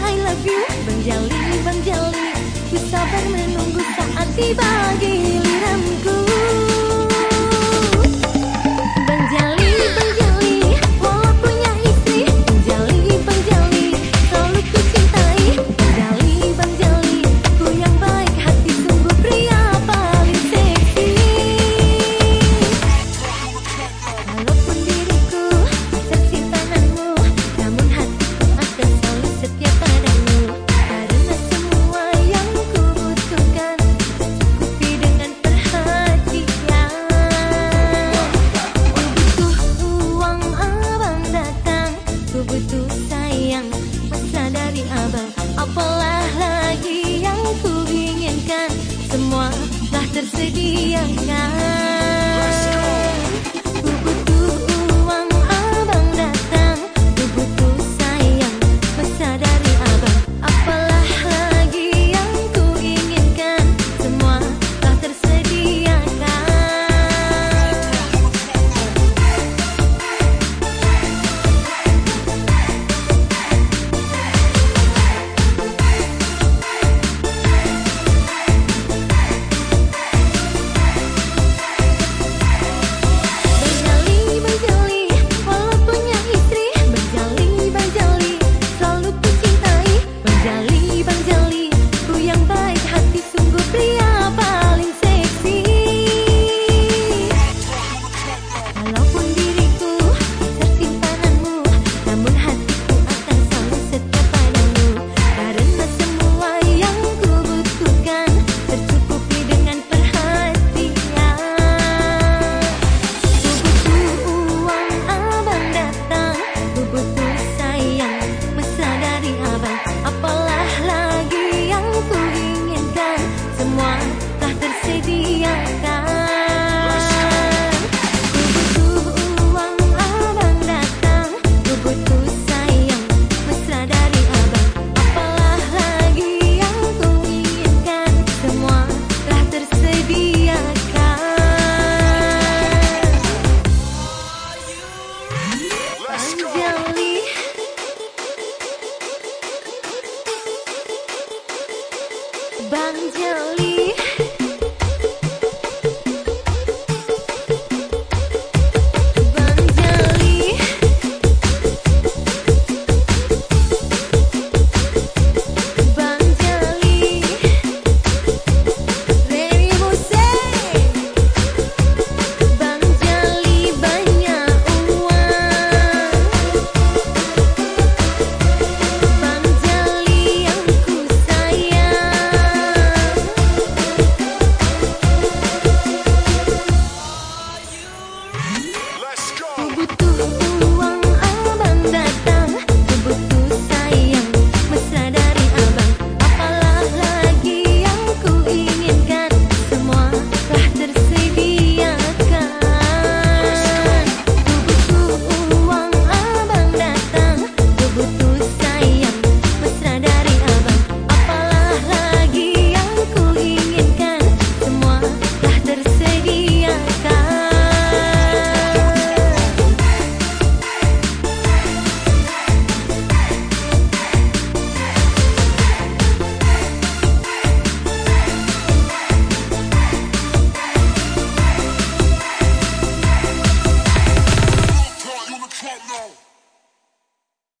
I love you. Bang Jali, Bang Jali. Ku sabar menunggu saat tiba Segi. Bang Jeli